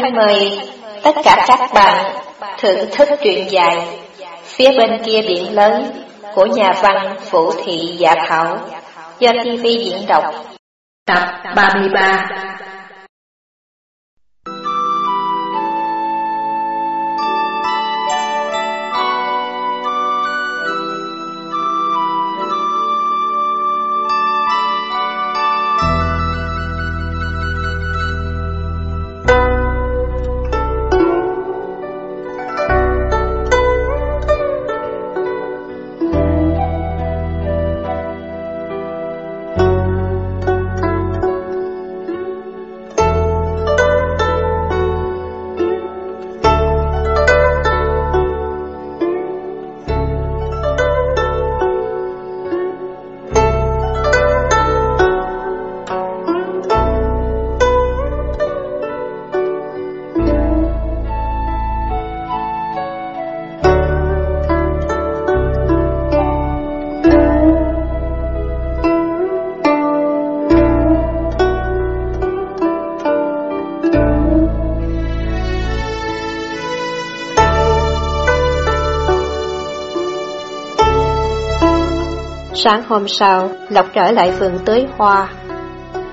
Thân mời tất cả các bạn thưởng thức truyện dài Phía bên kia biển lớn của nhà văn Vũ Thị Dạ Thảo do TV diễn đọc. Tập 33 Sáng hôm sau, Lộc trở lại vườn tưới hoa.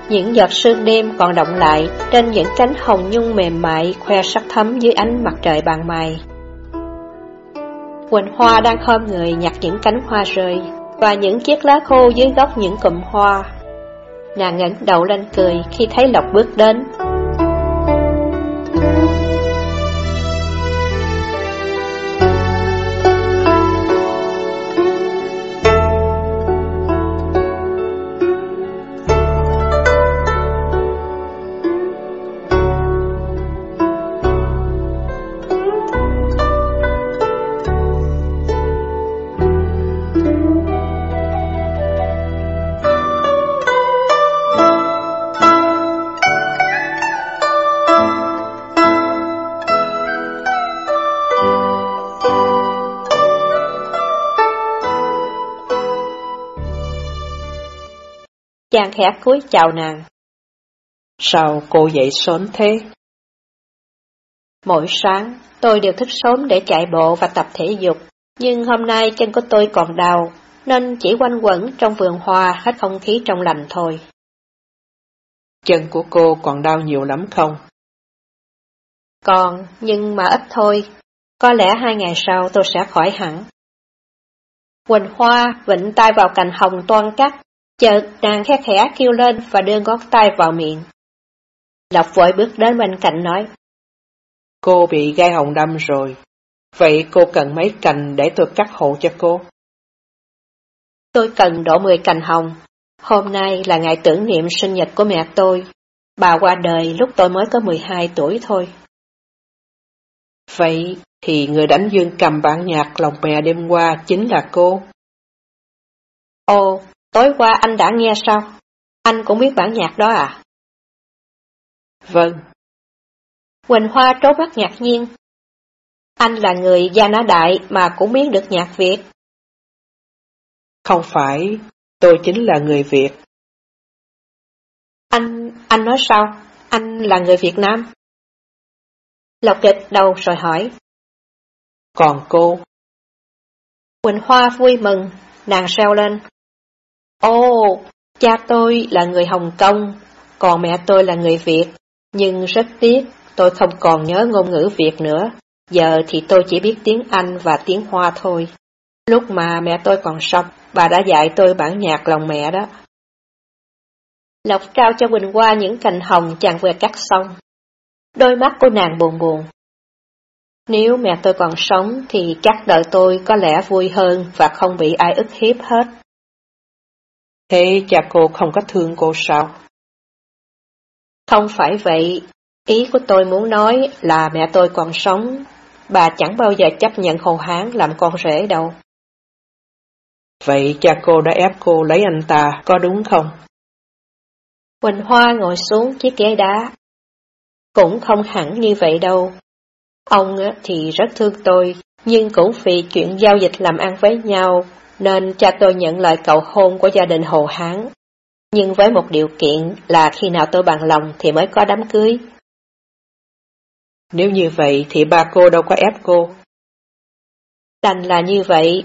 Những giọt sương đêm còn động lại trên những cánh hồng nhung mềm mại khoe sắc thấm dưới ánh mặt trời bàn mày. Quỳnh Hoa đang khom người nhặt những cánh hoa rơi và những chiếc lá khô dưới gốc những cụm hoa. Nàng ngẩng đầu lên cười khi thấy Lộc bước đến. Chàng khẽ cúi chào nàng. Sao cô dậy sớm thế? Mỗi sáng, tôi đều thức sớm để chạy bộ và tập thể dục, nhưng hôm nay chân của tôi còn đau, nên chỉ quanh quẩn trong vườn hoa hết không khí trong lành thôi. Chân của cô còn đau nhiều lắm không? Còn, nhưng mà ít thôi, có lẽ hai ngày sau tôi sẽ khỏi hẳn. Quỳnh Hoa vịnh tay vào cành hồng toan cắt, Chợt nàng khẽ khẽ kêu lên và đưa ngón tay vào miệng. Lộc vội bước đến bên cạnh nói. Cô bị gai hồng đâm rồi. Vậy cô cần mấy cành để tôi cắt hộ cho cô? Tôi cần đổ 10 cành hồng. Hôm nay là ngày tưởng niệm sinh nhật của mẹ tôi. Bà qua đời lúc tôi mới có 12 tuổi thôi. Vậy thì người đánh dương cầm bản nhạc lòng mẹ đêm qua chính là cô. Ồ, Tối qua anh đã nghe sao? Anh cũng biết bản nhạc đó à? Vâng. Quỳnh Hoa trố mắt ngạc nhiên. Anh là người gia nã đại mà cũng biết được nhạc Việt. Không phải, tôi chính là người Việt. Anh, anh nói sao? Anh là người Việt Nam? Lộc kịch đầu rồi hỏi. Còn cô? Quỳnh Hoa vui mừng, nàng reo lên. Ồ, cha tôi là người Hồng Kông, còn mẹ tôi là người Việt, nhưng rất tiếc tôi không còn nhớ ngôn ngữ Việt nữa, giờ thì tôi chỉ biết tiếng Anh và tiếng Hoa thôi. Lúc mà mẹ tôi còn sống, bà đã dạy tôi bản nhạc lòng mẹ đó. Lộc trao cho Quỳnh Hoa những cành hồng chàng vừa cắt xong. Đôi mắt của nàng buồn buồn. Nếu mẹ tôi còn sống thì chắc đời tôi có lẽ vui hơn và không bị ai ức hiếp hết. Thế cha cô không có thương cô sao? Không phải vậy, ý của tôi muốn nói là mẹ tôi còn sống, bà chẳng bao giờ chấp nhận Hồ Hán làm con rể đâu. Vậy cha cô đã ép cô lấy anh ta, có đúng không? Quỳnh Hoa ngồi xuống chiếc ghế đá. Cũng không hẳn như vậy đâu. Ông thì rất thương tôi, nhưng cũng vì chuyện giao dịch làm ăn với nhau nên cha tôi nhận lời cầu hôn của gia đình Hồ Hán. Nhưng với một điều kiện là khi nào tôi bằng lòng thì mới có đám cưới. Nếu như vậy thì ba cô đâu có ép cô. Đành là như vậy.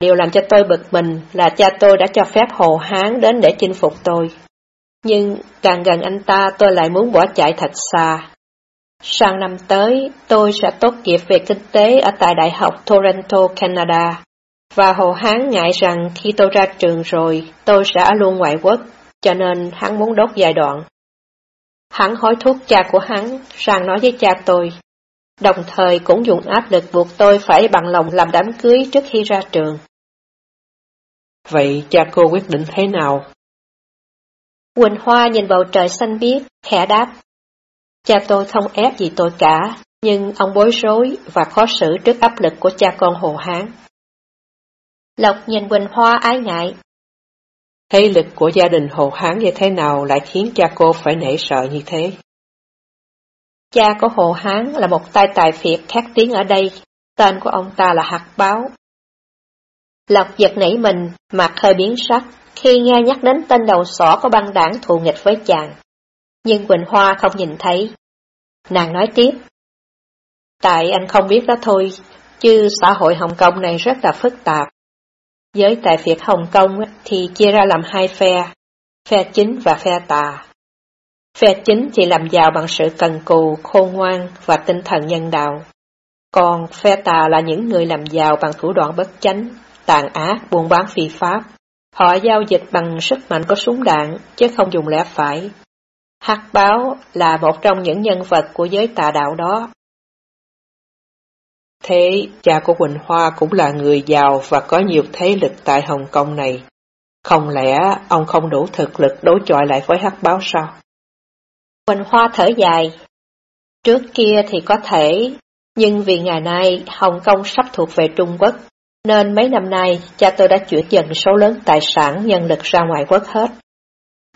Điều làm cho tôi bực mình là cha tôi đã cho phép Hồ Hán đến để chinh phục tôi. Nhưng càng gần anh ta tôi lại muốn bỏ chạy thật xa. Sang năm tới, tôi sẽ tốt nghiệp về kinh tế ở tại Đại học Toronto, Canada. Và Hồ Hán ngại rằng khi tôi ra trường rồi, tôi sẽ luôn ngoại quốc, cho nên hắn muốn đốt giai đoạn. Hắn hối thúc cha của hắn sang nói với cha tôi, đồng thời cũng dùng áp lực buộc tôi phải bằng lòng làm đám cưới trước khi ra trường. Vậy cha cô quyết định thế nào? Quỳnh Hoa nhìn bầu trời xanh biếc, khẽ đáp. Cha tôi không ép gì tôi cả, nhưng ông bối rối và khó xử trước áp lực của cha con Hồ Hán. Lộc nhìn Quỳnh Hoa ái ngại. Thế lực của gia đình Hồ Hán như thế nào lại khiến cha cô phải nể sợ như thế? Cha của Hồ Hán là một tay tài phiệt khét tiếng ở đây, tên của ông ta là Hạt Báo. Lộc giật nảy mình, mặt hơi biến sắc, khi nghe nhắc đến tên đầu sỏ của băng đảng thù nghịch với chàng. Nhưng Quỳnh Hoa không nhìn thấy. Nàng nói tiếp. Tại anh không biết đó thôi, chứ xã hội Hồng Kông này rất là phức tạp. Giới tại Việt Hồng Kông thì chia ra làm hai phe, phe chính và phe tà. Phe chính thì làm giàu bằng sự cần cù, khôn ngoan và tinh thần nhân đạo. Còn phe tà là những người làm giàu bằng thủ đoạn bất chánh, tàn ác, buôn bán phi pháp. Họ giao dịch bằng sức mạnh có súng đạn, chứ không dùng lẽ phải. Hắc báo là một trong những nhân vật của giới tà đạo đó. Thế cha của Quỳnh Hoa cũng là người giàu và có nhiều thế lực tại Hồng Kông này. Không lẽ ông không đủ thực lực đối chọi lại với hắc báo sao? Quỳnh Hoa thở dài. Trước kia thì có thể, nhưng vì ngày nay Hồng Kông sắp thuộc về Trung Quốc, nên mấy năm nay cha tôi đã chuyển dần số lớn tài sản nhân lực ra ngoài quốc hết.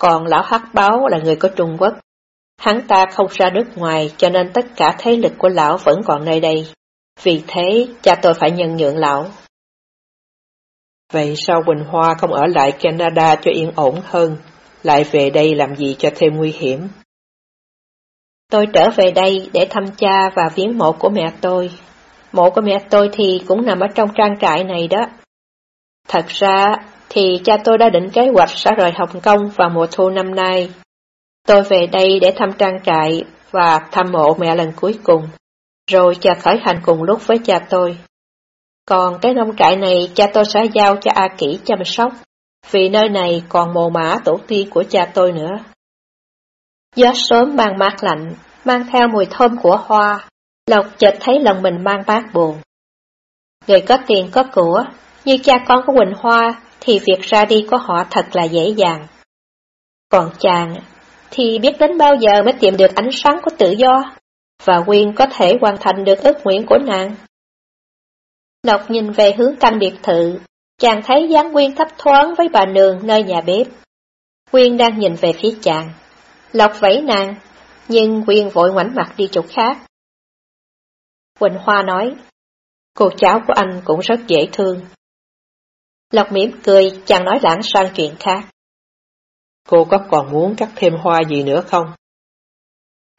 Còn lão hắc báo là người của Trung Quốc. Hắn ta không ra nước ngoài cho nên tất cả thế lực của lão vẫn còn nơi đây. Vì thế, cha tôi phải nhân nhượng lão. Vậy sao Quỳnh Hoa không ở lại Canada cho yên ổn hơn, lại về đây làm gì cho thêm nguy hiểm? Tôi trở về đây để thăm cha và viếng mộ của mẹ tôi. Mộ của mẹ tôi thì cũng nằm ở trong trang trại này đó. Thật ra thì cha tôi đã định kế hoạch sẽ rời Hồng Kông vào mùa thu năm nay. Tôi về đây để thăm trang trại và thăm mộ mẹ lần cuối cùng rồi cha khởi hành cùng lúc với cha tôi. Còn cái nông trại này cha tôi sẽ giao cho A Kỷ chăm sóc, vì nơi này còn mồ mã tổ tiên của cha tôi nữa. Gió sớm mang mát lạnh, mang theo mùi thơm của hoa, Lộc chợt thấy lòng mình mang bát buồn. Người có tiền có của, như cha con của Quỳnh Hoa, thì việc ra đi của họ thật là dễ dàng. Còn chàng, thì biết đến bao giờ mới tìm được ánh sáng của tự do? Và Quyên có thể hoàn thành được ước nguyện của nàng. Lộc nhìn về hướng căn biệt thự, chàng thấy dáng Quyên thấp thoáng với bà nương nơi nhà bếp. Quyên đang nhìn về phía chàng. Lộc vẫy nàng, nhưng Quyên vội ngoảnh mặt đi chỗ khác. Quỳnh Hoa nói, cô cháu của anh cũng rất dễ thương. Lộc mỉm cười, chàng nói lãng sang chuyện khác. Cô có còn muốn cắt thêm hoa gì nữa không?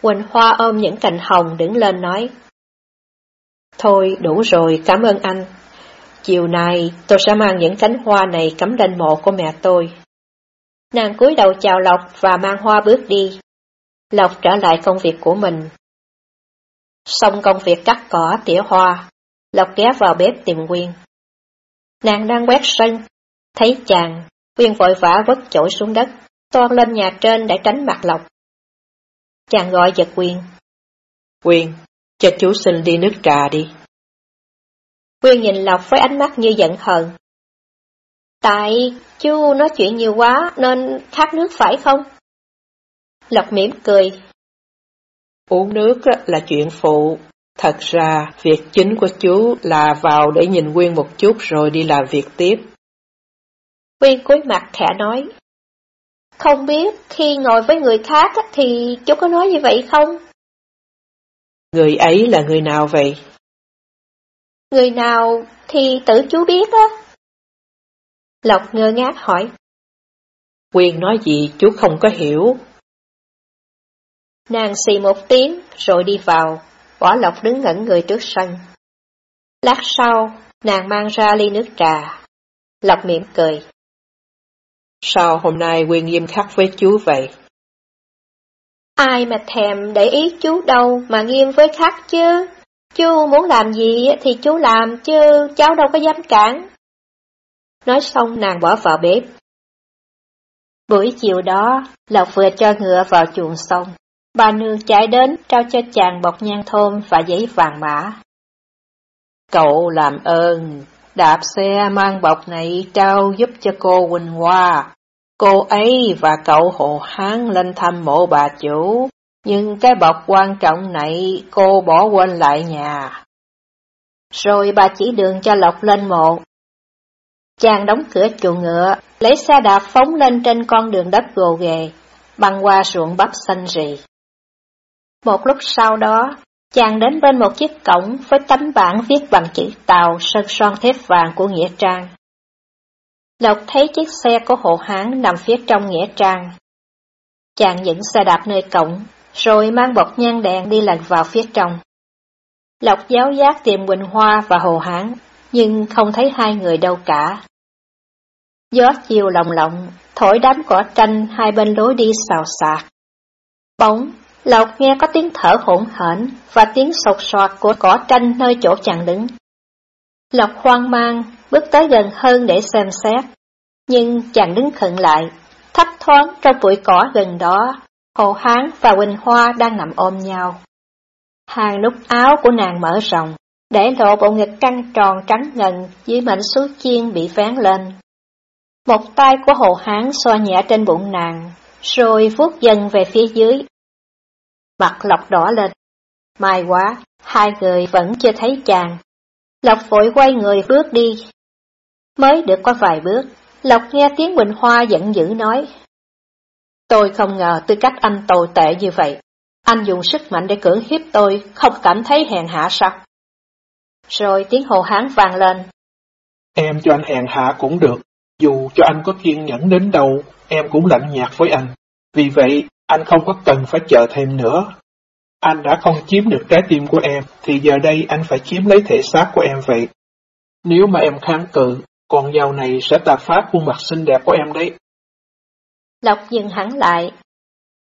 Quỳnh Hoa ôm những cành hồng đứng lên nói. Thôi đủ rồi, cảm ơn anh. Chiều nay tôi sẽ mang những cánh hoa này cắm lên mộ của mẹ tôi. Nàng cúi đầu chào Lộc và mang hoa bước đi. Lộc trở lại công việc của mình. Xong công việc cắt cỏ tỉa hoa, Lộc ghé vào bếp tìm Quyên. Nàng đang quét sân, thấy chàng, Quyên vội vã vất chổi xuống đất, toan lên nhà trên để tránh mặt Lộc. Chàng gọi giật Quyên. Quyên, cho chú xin đi nước trà đi. Quyên nhìn Lộc với ánh mắt như giận hờn. Tại chú nói chuyện nhiều quá nên khát nước phải không? Lộc mỉm cười. Uống nước là chuyện phụ. Thật ra, việc chính của chú là vào để nhìn Quyên một chút rồi đi làm việc tiếp. Quyên cúi mặt khẽ nói. Không biết khi ngồi với người khác thì chú có nói như vậy không? Người ấy là người nào vậy? Người nào thì tự chú biết á. Lộc ngơ ngác hỏi. Quyền nói gì chú không có hiểu. Nàng xì một tiếng rồi đi vào. bỏ Lộc đứng ngẩn người trước sân. Lát sau, nàng mang ra ly nước trà. Lộc mỉm cười. Sao hôm nay quyền nghiêm khắc với chú vậy? Ai mà thèm để ý chú đâu mà nghiêm với khắc chứ. Chú muốn làm gì thì chú làm chứ cháu đâu có dám cản. Nói xong nàng bỏ vào bếp. Buổi chiều đó, Lộc vừa cho ngựa vào chuồng xong. Bà nương chạy đến trao cho chàng bọc nhang thơm và giấy vàng mã. Cậu làm ơn, đạp xe mang bọc này trao giúp cho cô Quỳnh Hoa. Cô ấy và cậu Hồ Hán lên thăm mộ bà chủ, nhưng cái bọc quan trọng này cô bỏ quên lại nhà. Rồi bà chỉ đường cho Lộc lên mộ. Chàng đóng cửa chuồng ngựa, lấy xe đạp phóng lên trên con đường đất gồ ghề, băng qua ruộng bắp xanh rì. Một lúc sau đó, chàng đến bên một chiếc cổng với tấm bảng viết bằng chữ tàu sơn son thép vàng của Nghĩa Trang. Lộc thấy chiếc xe của hộ hán nằm phía trong Nghĩa Trang. Chàng dựng xe đạp nơi cổng, rồi mang bọc nhang đèn đi lần vào phía trong. Lộc giáo giác tìm Quỳnh Hoa và Hồ Hán, nhưng không thấy hai người đâu cả. Gió chiều lồng lộng, thổi đám cỏ tranh hai bên lối đi xào xạc. bóng Lộc nghe có tiếng thở hỗn hển và tiếng sột soạt của cỏ tranh nơi chỗ chàng đứng. Lộc hoang mang, bước tới gần hơn để xem xét. Nhưng chàng đứng khựng lại, thấp thoáng trong bụi cỏ gần đó, Hồ Hán và Quỳnh Hoa đang nằm ôm nhau. Hàng nút áo của nàng mở rộng, để lộ bộ ngực căng tròn trắng ngần dưới mảnh suối chiên bị vén lên. Một tay của Hồ Hán xoa nhẹ trên bụng nàng, rồi vuốt dần về phía dưới. Mặt lọc đỏ lên. May quá, hai người vẫn chưa thấy chàng. Lộc vội quay người bước đi. Mới được có vài bước, Lộc nghe tiếng Bình Hoa giận dữ nói. Tôi không ngờ tư cách anh tồi tệ như vậy. Anh dùng sức mạnh để cưỡng hiếp tôi, không cảm thấy hèn hạ sao? Rồi tiếng hồ hán vang lên. Em cho anh hèn hạ cũng được, dù cho anh có kiên nhẫn đến đâu, em cũng lạnh nhạt với anh. Vì vậy, anh không có cần phải chờ thêm nữa. Anh đã không chiếm được trái tim của em, thì giờ đây anh phải chiếm lấy thể xác của em vậy. Nếu mà em kháng cự, con dao này sẽ tàn phá khuôn mặt xinh đẹp của em đấy. Lộc dừng hẳn lại.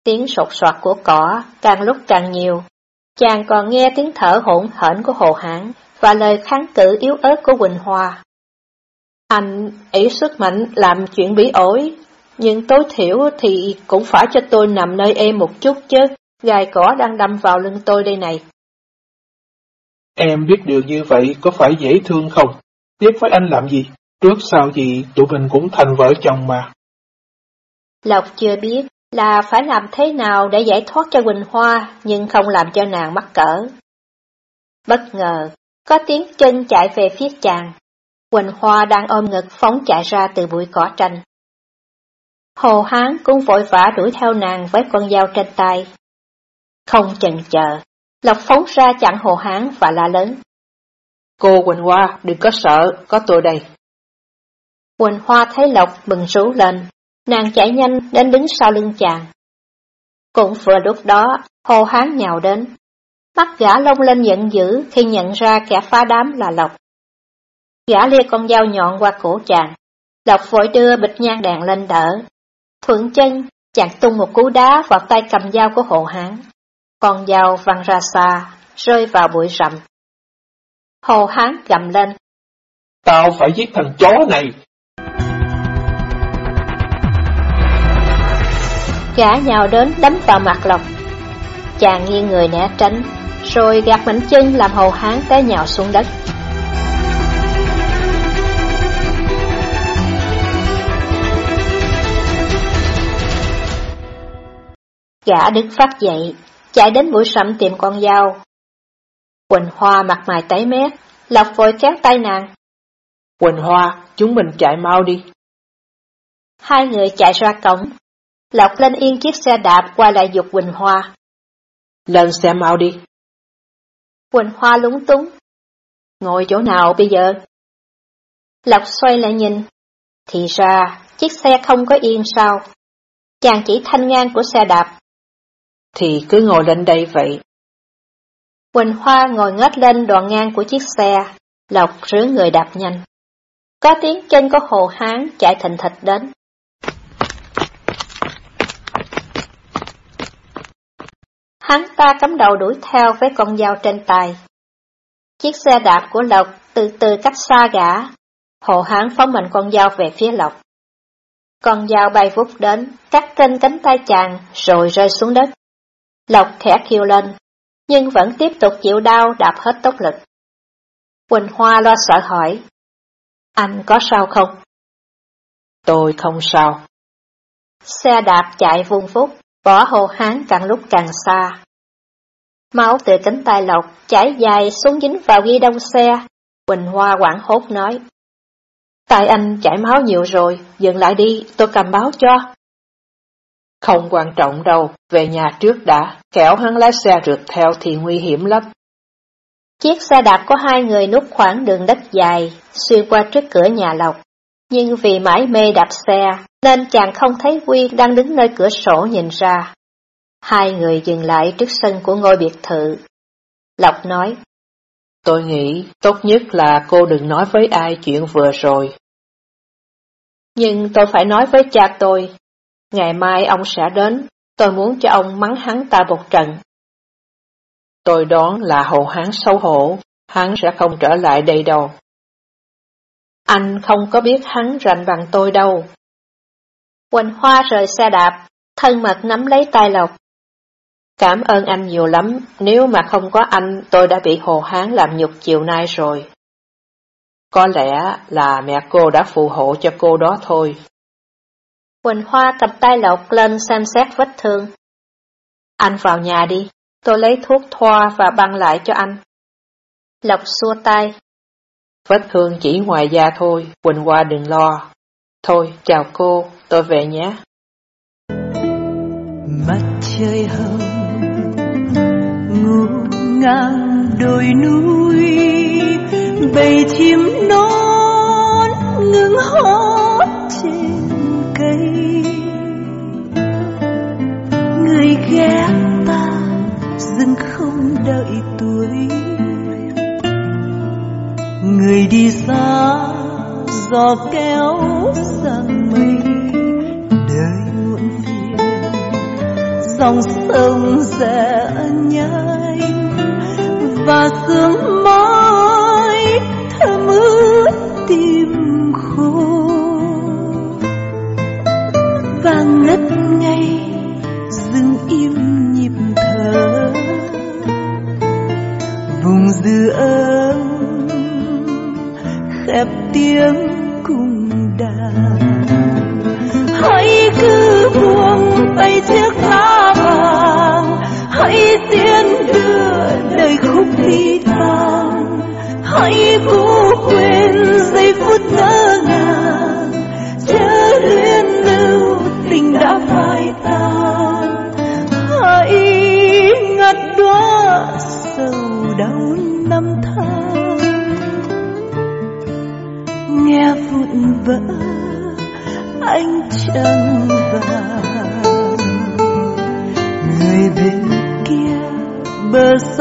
Tiếng sột soạt của cỏ càng lúc càng nhiều. Chàng còn nghe tiếng thở hỗn hển của Hồ Hãn và lời kháng cự yếu ớt của Quỳnh Hoa. Anh ý sức mạnh làm chuyện bí ổi, nhưng tối thiểu thì cũng phải cho tôi nằm nơi êm một chút chứ, gai cỏ đang đâm vào lưng tôi đây này. Em biết điều như vậy có phải dễ thương không? Tiếp với anh làm gì? Trước sau gì tụi mình cũng thành vợ chồng mà. Lộc chưa biết là phải làm thế nào để giải thoát cho Quỳnh Hoa, nhưng không làm cho nàng mắc cỡ. Bất ngờ, có tiếng chân chạy về phía chàng. Quỳnh Hoa đang ôm ngực phóng chạy ra từ bụi cỏ tranh. Hồ Hán cũng vội vã đuổi theo nàng với con dao trên tay. Không chần chờ, Lộc phóng ra chặn Hồ Hán và la lớn. Cô Quỳnh Hoa, đừng có sợ, có tôi đây. Quỳnh Hoa thấy Lộc mừng rú lên, nàng chạy nhanh đến đứng sau lưng chàng. Cũng vừa lúc đó, Hồ Hán nhào đến. Mắt gã lông lên giận dữ khi nhận ra kẻ phá đám là Lộc. Gã lia con dao nhọn qua cổ chàng. Lộc vội đưa bịch nhang đèn lên đỡ. Thuận chân, chàng tung một cú đá vào tay cầm dao của Hồ Hán. Con dao văng ra xa, rơi vào bụi rậm. Hồ Hán gầm lên. Tao phải giết thằng chó này. Gã nhào đến đấm vào mặt Lộc. Chàng nghiêng người né tránh, rồi gạt mảnh chân làm Hồ Hán té nhào xuống đất. Gã đứng phát dậy, chạy đến bụi sậm tìm con dao. Quỳnh Hoa mặt mày tái mét, Lộc vội kéo tay nàng. Quỳnh Hoa, chúng mình chạy mau đi. Hai người chạy ra cổng. Lộc lên yên chiếc xe đạp qua lại dục Quỳnh Hoa. Lên xe mau đi. Quỳnh Hoa lúng túng. Ngồi chỗ nào bây giờ? Lộc xoay lại nhìn. Thì ra, chiếc xe không có yên sao? Chàng chỉ thanh ngang của xe đạp thì cứ ngồi lên đây vậy. Quỳnh Hoa ngồi ngết lên đoạn ngang của chiếc xe, Lộc rướn người đạp nhanh. Có tiếng chân có Hồ Hán chạy thình thịch đến. Hắn ta cắm đầu đuổi theo với con dao trên tay. Chiếc xe đạp của Lộc từ từ cách xa gã. Hồ Hán phóng mạnh con dao về phía Lộc. Con dao bay vút đến, cắt trên cánh tay chàng, rồi rơi xuống đất. Lộc khẽ kêu lên, nhưng vẫn tiếp tục chịu đau đạp hết tốc lực. Quỳnh Hoa lo sợ hỏi, anh có sao không? Tôi không sao. Xe đạp chạy vung phút, bỏ hồ hán càng lúc càng xa. Máu từ cánh tay lộc chảy dài xuống dính vào ghi đông xe. Quỳnh Hoa quảng hốt nói. Tại anh chảy máu nhiều rồi, dừng lại đi, tôi cầm báo cho. Không quan trọng đâu, về nhà trước đã, kẻo hắn lái xe rượt theo thì nguy hiểm lắm. Chiếc xe đạp có hai người nút khoảng đường đất dài, xuyên qua trước cửa nhà Lộc. Nhưng vì mãi mê đạp xe, nên chàng không thấy Quy đang đứng nơi cửa sổ nhìn ra. Hai người dừng lại trước sân của ngôi biệt thự. Lộc nói, Tôi nghĩ tốt nhất là cô đừng nói với ai chuyện vừa rồi. Nhưng tôi phải nói với cha tôi. Ngày mai ông sẽ đến, tôi muốn cho ông mắng hắn ta một trận. Tôi đoán là hồ hắn xấu hổ, hắn sẽ không trở lại đây đâu. Anh không có biết hắn rành bằng tôi đâu. Quỳnh Hoa rời xe đạp, thân mật nắm lấy tay Lộc. Cảm ơn anh nhiều lắm, nếu mà không có anh tôi đã bị Hồ Hán làm nhục chiều nay rồi. Có lẽ là mẹ cô đã phù hộ cho cô đó thôi. Quỳnh Hoa cầm tay Lộc lên xem xét vết thương. Anh vào nhà đi, tôi lấy thuốc thoa và băng lại cho anh. Lộc xua tay. Vết thương chỉ ngoài da thôi, Quỳnh Hoa đừng lo. Thôi, chào cô, tôi về nhé. Mặt trời hồng ngủ ngang đồi núi bầy chim non ngừng hót trên cây. Người ghé ta, dừng không đợi tuổi. Người đi xa gió kéo sang mây đời muộn phiền, dòng sông rẽ nhanh và sương mai thơm ướt tim khô. Ngay, dừng im nhịp thở. Vùng dư khép tiếng cùng đàn. Hãy cứ buông tay chiếc lá vàng. Hãy tiến đưa đời khúc đi tàn hãy cố quên giây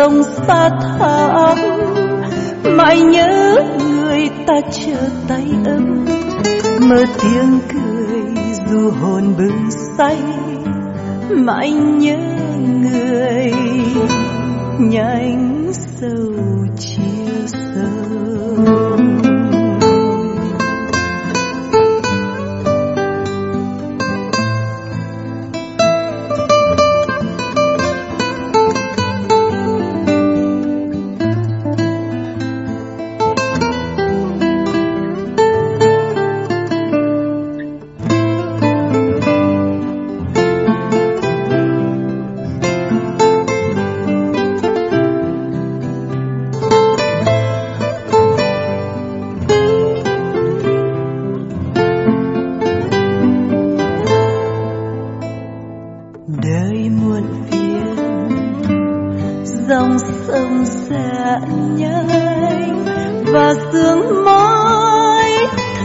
sông xa thẳm mãi nhớ người ta chờ tay ấm mơ tiếng cười dù hồn bừng say. Mãi nhớ đời muôn phiền. Dòng sông sẽ nhanh và sương mai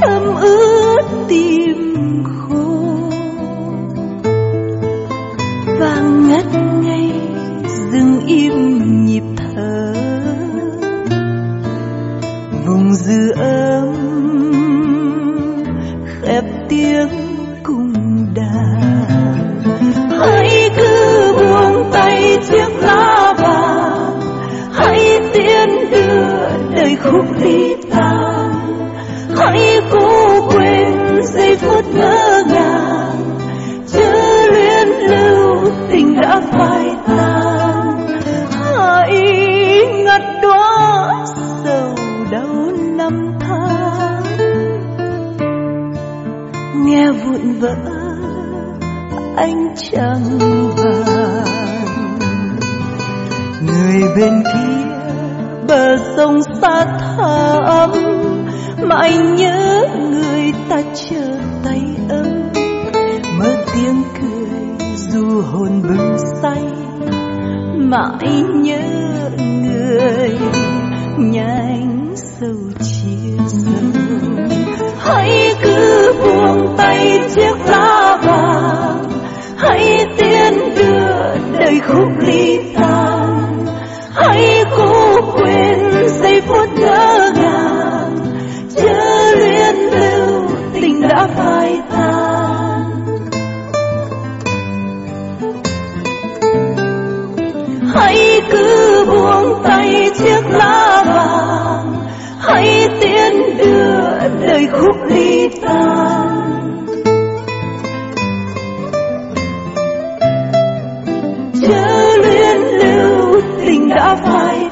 thấm ướt tim khô. Và ngất ngây dừng im nhịp thở. Vùng giữa giây phút ngỡ ngàng chớ luyến lưu tình đã phai tàn. hãy ngắt đóa sầu đau năm tháng nghe vụn vỡ anh chẳng vàng người bên kia, bờ sông xa thẳm mà anh nhớ ta chờ tay ấm mơ tiếng cười dù hồn bừng say. Mãi nhớ người nhanh sâu chia sâu hãy cứ buông tay chiếc lá vàng, hãy tiến đưa đời khúc ly cứ buông tay chiếc lá vàng. Hãy tiến đưa đời khúc ly tan chớ luyến lưu tình đã phai